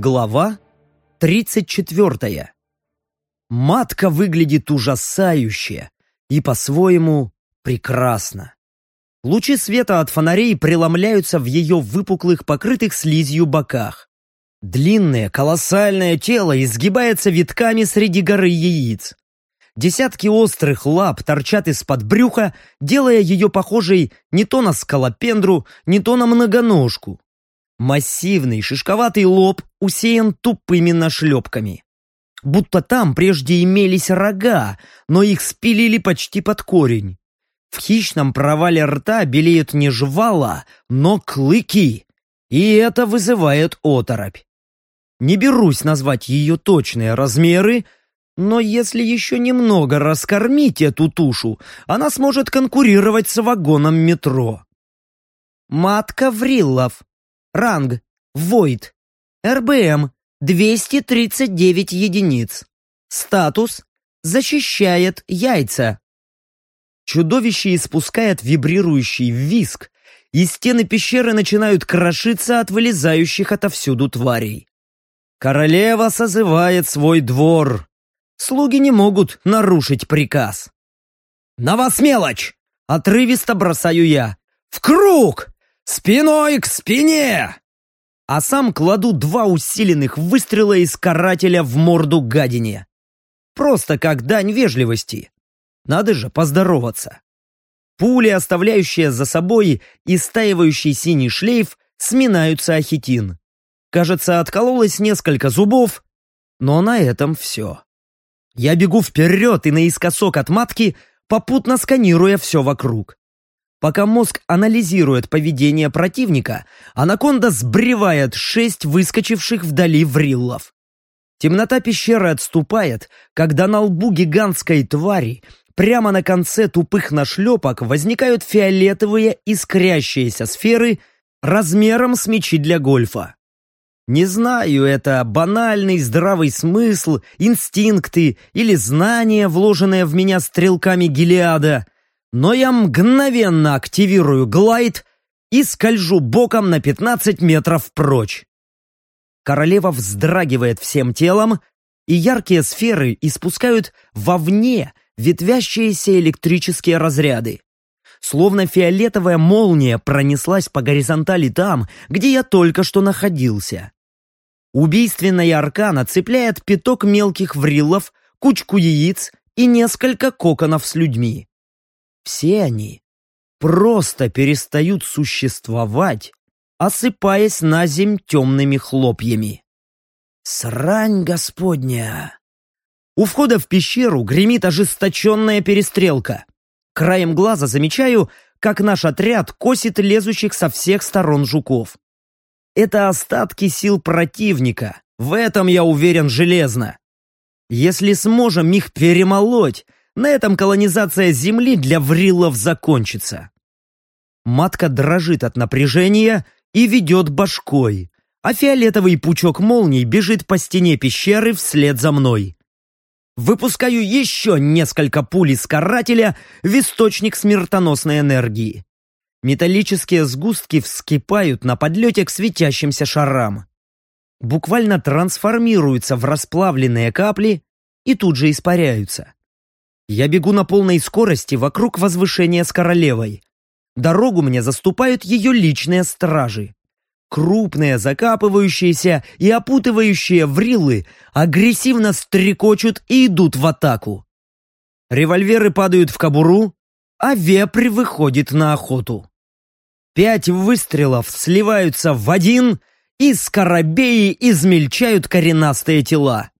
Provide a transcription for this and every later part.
Глава 34. Матка выглядит ужасающе и по-своему прекрасно. Лучи света от фонарей преломляются в ее выпуклых, покрытых слизью боках. Длинное, колоссальное тело изгибается витками среди горы яиц. Десятки острых лап торчат из-под брюха, делая ее похожей не то на скалопендру, не то на многоножку. Массивный шишковатый лоб усеян тупыми нашлепками. Будто там прежде имелись рога, но их спилили почти под корень. В хищном провале рта белеют не жвала, но клыки, и это вызывает оторопь. Не берусь назвать ее точные размеры, но если еще немного раскормить эту тушу, она сможет конкурировать с вагоном метро. Матка Вриллов. Ранг. Войд. РБМ. 239 единиц. Статус. Защищает яйца. Чудовище испускает вибрирующий виск, и стены пещеры начинают крошиться от вылезающих отовсюду тварей. Королева созывает свой двор. Слуги не могут нарушить приказ. «На вас мелочь!» — отрывисто бросаю я. «В круг! Спиной к спине!» А сам кладу два усиленных выстрела из карателя в морду гадине. Просто как дань вежливости. Надо же поздороваться. Пули, оставляющие за собой истаивающий синий шлейф, сминаются о. Кажется, откололось несколько зубов, но на этом все. Я бегу вперед и наискосок от матки, попутно сканируя все вокруг. Пока мозг анализирует поведение противника, анаконда сбривает шесть выскочивших вдали вриллов. Темнота пещеры отступает, когда на лбу гигантской твари Прямо на конце тупых нашлепок возникают фиолетовые искрящиеся сферы размером с мячи для гольфа. Не знаю, это банальный здравый смысл, инстинкты или знания, вложенные в меня стрелками Гелиада, но я мгновенно активирую глайд и скольжу боком на 15 метров прочь. Королева вздрагивает всем телом, и яркие сферы испускают вовне ветвящиеся электрические разряды. Словно фиолетовая молния пронеслась по горизонтали там, где я только что находился. Убийственная аркана цепляет пяток мелких вриллов, кучку яиц и несколько коконов с людьми. Все они просто перестают существовать, осыпаясь на земь темными хлопьями. Срань господня! У входа в пещеру гремит ожесточенная перестрелка. Краем глаза замечаю, как наш отряд косит лезущих со всех сторон жуков. Это остатки сил противника, в этом я уверен железно. Если сможем их перемолоть, на этом колонизация Земли для врилов закончится. Матка дрожит от напряжения и ведет башкой, а фиолетовый пучок молний бежит по стене пещеры вслед за мной. Выпускаю еще несколько пуль из карателя в источник смертоносной энергии. Металлические сгустки вскипают на подлете к светящимся шарам. Буквально трансформируются в расплавленные капли и тут же испаряются. Я бегу на полной скорости вокруг возвышения с королевой. Дорогу мне заступают ее личные стражи. Крупные, закапывающиеся и опутывающие врилы агрессивно стрекочут и идут в атаку. Револьверы падают в кобуру, а вепрь выходит на охоту. Пять выстрелов сливаются в один, и скоробеи измельчают коренастые тела.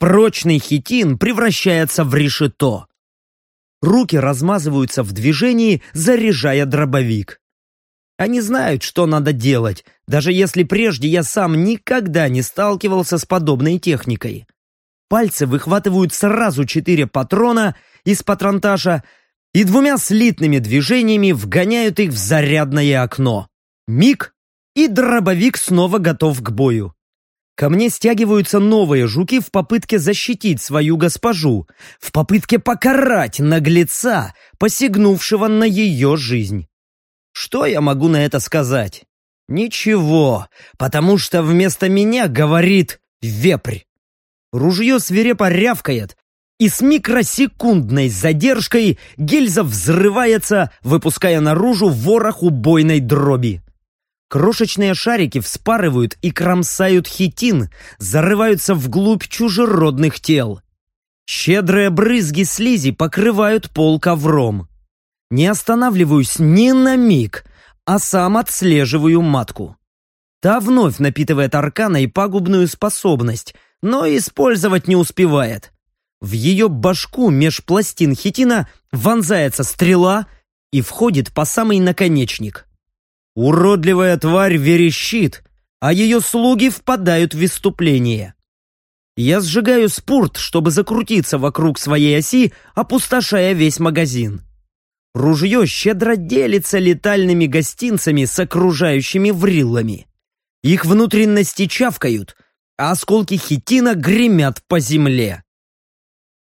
Прочный хитин превращается в решето. Руки размазываются в движении, заряжая дробовик. Они знают, что надо делать, даже если прежде я сам никогда не сталкивался с подобной техникой. Пальцы выхватывают сразу четыре патрона из патронташа и двумя слитными движениями вгоняют их в зарядное окно. Миг, и дробовик снова готов к бою. Ко мне стягиваются новые жуки в попытке защитить свою госпожу, в попытке покарать наглеца, посягнувшего на ее жизнь. Что я могу на это сказать? Ничего, потому что вместо меня говорит вепрь. Ружье свирепо рявкает, и с микросекундной задержкой гильза взрывается, выпуская наружу ворох убойной дроби. Крошечные шарики вспарывают и кромсают хитин, зарываются вглубь чужеродных тел. Щедрые брызги слизи покрывают пол ковром. Не останавливаюсь ни на миг, а сам отслеживаю матку. Та вновь напитывает аркана и пагубную способность, но использовать не успевает. В ее башку меж пластин хитина вонзается стрела и входит по самый наконечник. Уродливая тварь верещит, а ее слуги впадают в выступление. Я сжигаю спурт, чтобы закрутиться вокруг своей оси, опустошая весь магазин. Ружье щедро делится летальными гостинцами с окружающими вриллами. Их внутренности чавкают, а осколки хитина гремят по земле.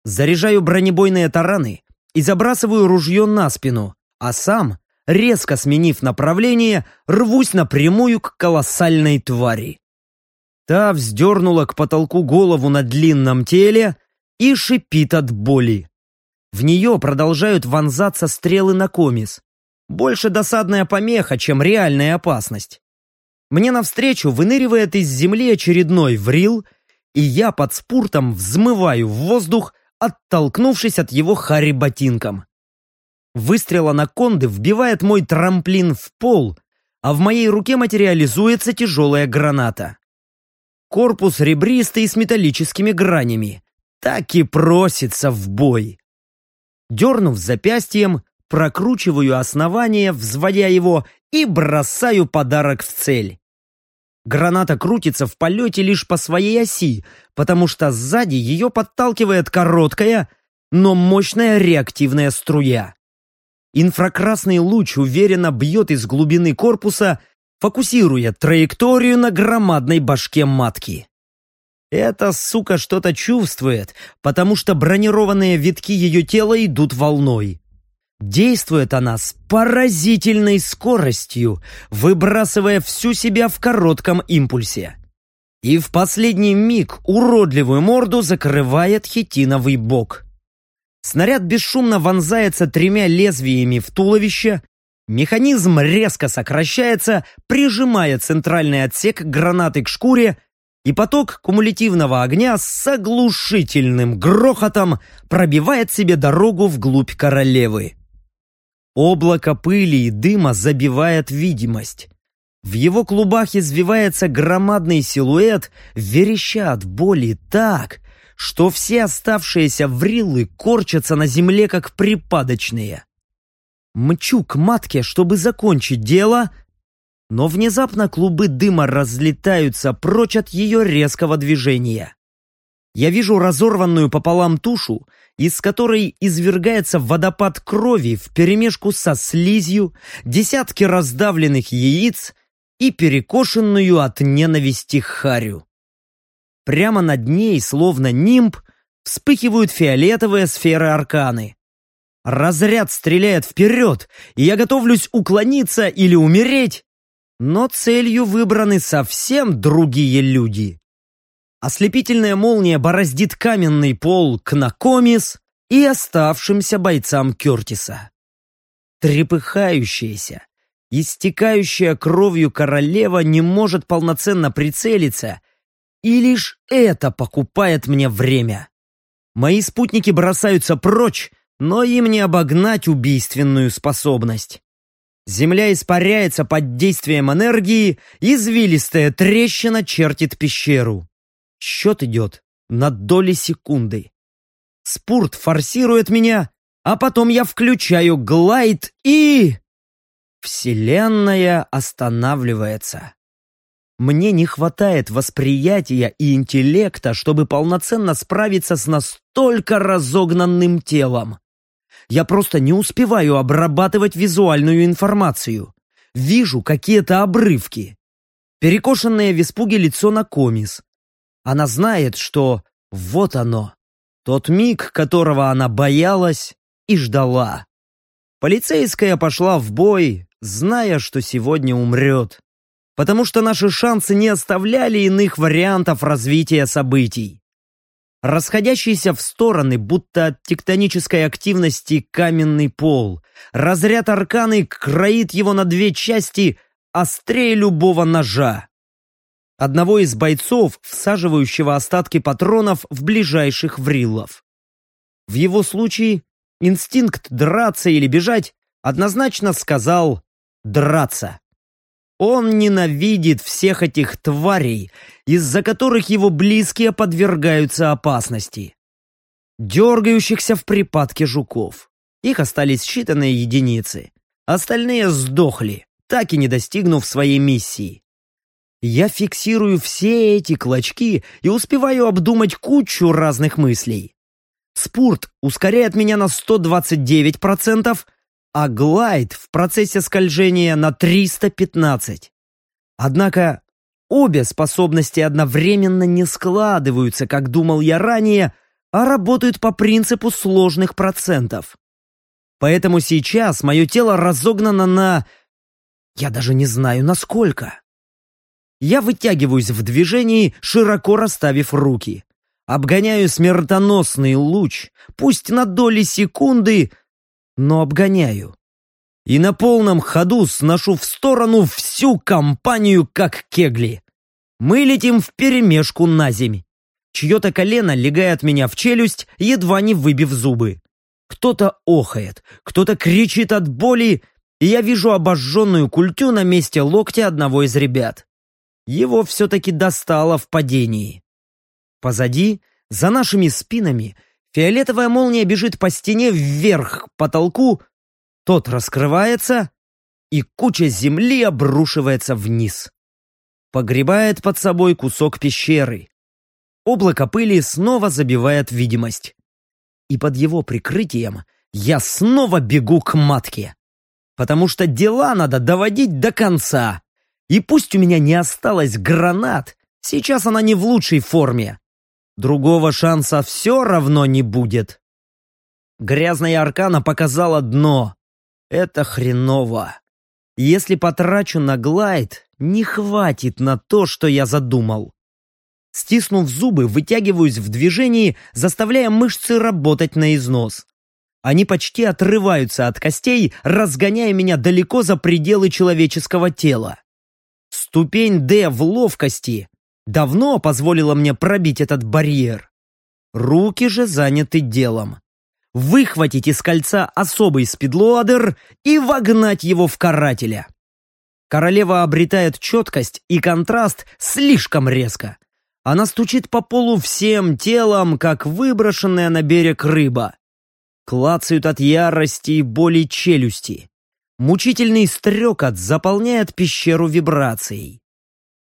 Заряжаю бронебойные тараны и забрасываю ружье на спину, а сам, резко сменив направление, рвусь напрямую к колоссальной твари. Та вздернула к потолку голову на длинном теле и шипит от боли. В нее продолжают вонзаться стрелы на комис. Больше досадная помеха, чем реальная опасность. Мне навстречу выныривает из земли очередной врил, и я под спуртом взмываю в воздух, оттолкнувшись от его хари ботинком. Выстрел анаконды вбивает мой трамплин в пол, а в моей руке материализуется тяжелая граната. Корпус ребристый с металлическими гранями. Так и просится в бой. Дернув запястьем, прокручиваю основание, взводя его, и бросаю подарок в цель. Граната крутится в полете лишь по своей оси, потому что сзади ее подталкивает короткая, но мощная реактивная струя. Инфракрасный луч уверенно бьет из глубины корпуса, фокусируя траекторию на громадной башке матки. Эта сука что-то чувствует, потому что бронированные витки ее тела идут волной. Действует она с поразительной скоростью, выбрасывая всю себя в коротком импульсе. И в последний миг уродливую морду закрывает хитиновый бок. Снаряд бесшумно вонзается тремя лезвиями в туловище, механизм резко сокращается, прижимая центральный отсек гранаты к шкуре и поток кумулятивного огня с оглушительным грохотом пробивает себе дорогу вглубь королевы. Облако пыли и дыма забивает видимость. В его клубах извивается громадный силуэт, вереща от боли так, что все оставшиеся врилы корчатся на земле, как припадочные. Мчу к матке, чтобы закончить дело, но внезапно клубы дыма разлетаются прочь от ее резкого движения. Я вижу разорванную пополам тушу, из которой извергается водопад крови вперемешку со слизью, десятки раздавленных яиц и перекошенную от ненависти харю. Прямо над ней, словно нимб, вспыхивают фиолетовые сферы арканы. Разряд стреляет вперед, и я готовлюсь уклониться или умереть, но целью выбраны совсем другие люди. Ослепительная молния бороздит каменный пол Кнакомис и оставшимся бойцам Кертиса. Трепыхающаяся, истекающая кровью королева не может полноценно прицелиться, и лишь это покупает мне время. Мои спутники бросаются прочь, но им не обогнать убийственную способность. Земля испаряется под действием энергии, извилистая трещина чертит пещеру. Счет идет на доли секунды. Спурт форсирует меня, а потом я включаю глайд и... Вселенная останавливается. Мне не хватает восприятия и интеллекта, чтобы полноценно справиться с настолько разогнанным телом. Я просто не успеваю обрабатывать визуальную информацию. Вижу какие-то обрывки. Перекошенное в испуге лицо на комис. Она знает, что вот оно, тот миг, которого она боялась и ждала. Полицейская пошла в бой, зная, что сегодня умрет. Потому что наши шансы не оставляли иных вариантов развития событий. Расходящийся в стороны, будто от тектонической активности каменный пол, разряд арканы кроит его на две части острее любого ножа. Одного из бойцов, всаживающего остатки патронов в ближайших вриллов. В его случае инстинкт драться или бежать однозначно сказал «драться». Он ненавидит всех этих тварей, из-за которых его близкие подвергаются опасности. Дергающихся в припадке жуков. Их остались считанные единицы. Остальные сдохли, так и не достигнув своей миссии. Я фиксирую все эти клочки и успеваю обдумать кучу разных мыслей. Спурт ускоряет меня на 129%, а глайд в процессе скольжения на 315. Однако обе способности одновременно не складываются, как думал я ранее, а работают по принципу сложных процентов. Поэтому сейчас мое тело разогнано на... Я даже не знаю, насколько. Я вытягиваюсь в движении, широко расставив руки. Обгоняю смертоносный луч, пусть на доли секунды, но обгоняю. И на полном ходу сношу в сторону всю компанию, как кегли. Мы летим вперемешку на земь. Чье-то колено легает меня в челюсть, едва не выбив зубы. Кто-то охает, кто-то кричит от боли, и я вижу обожженную культю на месте локтя одного из ребят. Его все-таки достало в падении. Позади, за нашими спинами, Фиолетовая молния бежит по стене вверх к потолку, тот раскрывается, и куча земли обрушивается вниз. Погребает под собой кусок пещеры. Облако пыли снова забивает видимость. И под его прикрытием я снова бегу к матке. Потому что дела надо доводить до конца. И пусть у меня не осталось гранат, сейчас она не в лучшей форме. Другого шанса все равно не будет. Грязная аркана показала дно. Это хреново. Если потрачу на глайд, не хватит на то, что я задумал. Стиснув зубы, вытягиваюсь в движении, заставляя мышцы работать на износ. Они почти отрываются от костей, разгоняя меня далеко за пределы человеческого тела. Ступень D в ловкости давно позволила мне пробить этот барьер. Руки же заняты делом. Выхватить из кольца особый спидлоадер и вогнать его в карателя. Королева обретает четкость и контраст слишком резко. Она стучит по полу всем телом, как выброшенная на берег рыба. Клацают от ярости и боли челюсти. Мучительный стрекот заполняет пещеру вибрацией.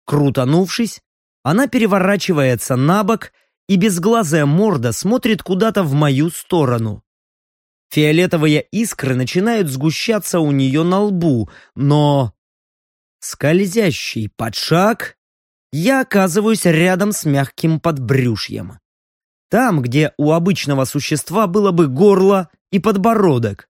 Крутанувшись, она переворачивается на бок, и безглазая морда смотрит куда-то в мою сторону. Фиолетовые искры начинают сгущаться у нее на лбу, но... Скользящий под шаг, я оказываюсь рядом с мягким подбрюшьем. Там, где у обычного существа было бы горло и подбородок.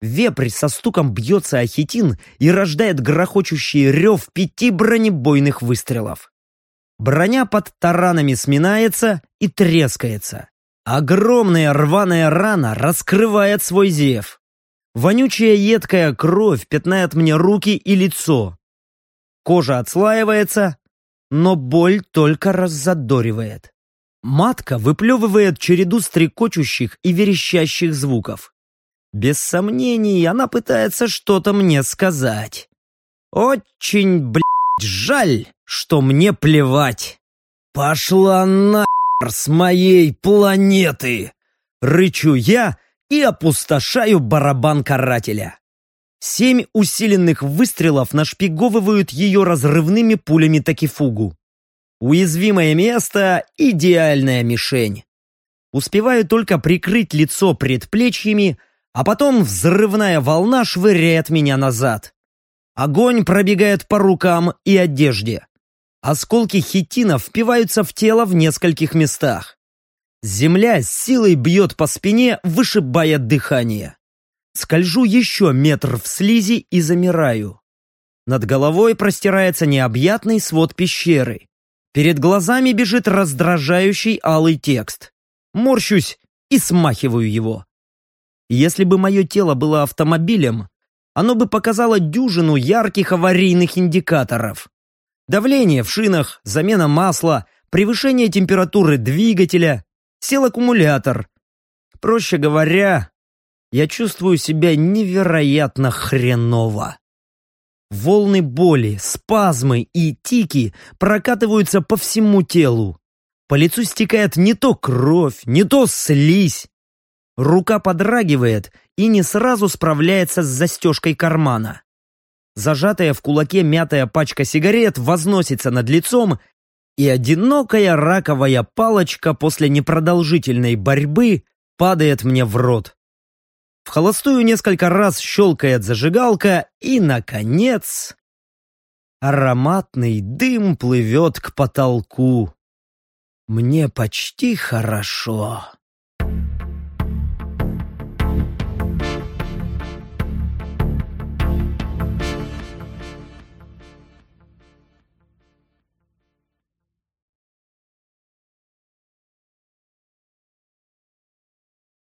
Вепрь со стуком бьется о хитин и рождает грохочущий рев пяти бронебойных выстрелов. Броня под таранами сминается и трескается. Огромная рваная рана раскрывает свой зев. Вонючая едкая кровь пятнает мне руки и лицо. Кожа отслаивается, но боль только раззадоривает. Матка выплевывает череду стрекочущих и верещащих звуков. Без сомнений, она пытается что-то мне сказать. Очень, блядь, жаль, что мне плевать. Пошла нахер с моей планеты! Рычу я и опустошаю барабан карателя. Семь усиленных выстрелов нашпиговывают ее разрывными пулями Такифугу. Уязвимое место — идеальная мишень. Успеваю только прикрыть лицо предплечьями, а потом взрывная волна швыряет меня назад. Огонь пробегает по рукам и одежде. Осколки хитина впиваются в тело в нескольких местах. Земля силой бьет по спине, вышибая дыхание. Скольжу еще метр в слизи и замираю. Над головой простирается необъятный свод пещеры. Перед глазами бежит раздражающий алый текст. Морщусь и смахиваю его. Если бы мое тело было автомобилем, оно бы показало дюжину ярких аварийных индикаторов. Давление в шинах, замена масла, превышение температуры двигателя, сел аккумулятор. Проще говоря, я чувствую себя невероятно хреново. Волны боли, спазмы и тики прокатываются по всему телу. По лицу стекает не то кровь, не то слизь. Рука подрагивает и не сразу справляется с застежкой кармана. Зажатая в кулаке мятая пачка сигарет возносится над лицом, и одинокая раковая палочка после непродолжительной борьбы падает мне в рот. В холостую несколько раз щелкает зажигалка, и, наконец, ароматный дым плывет к потолку. Мне почти хорошо.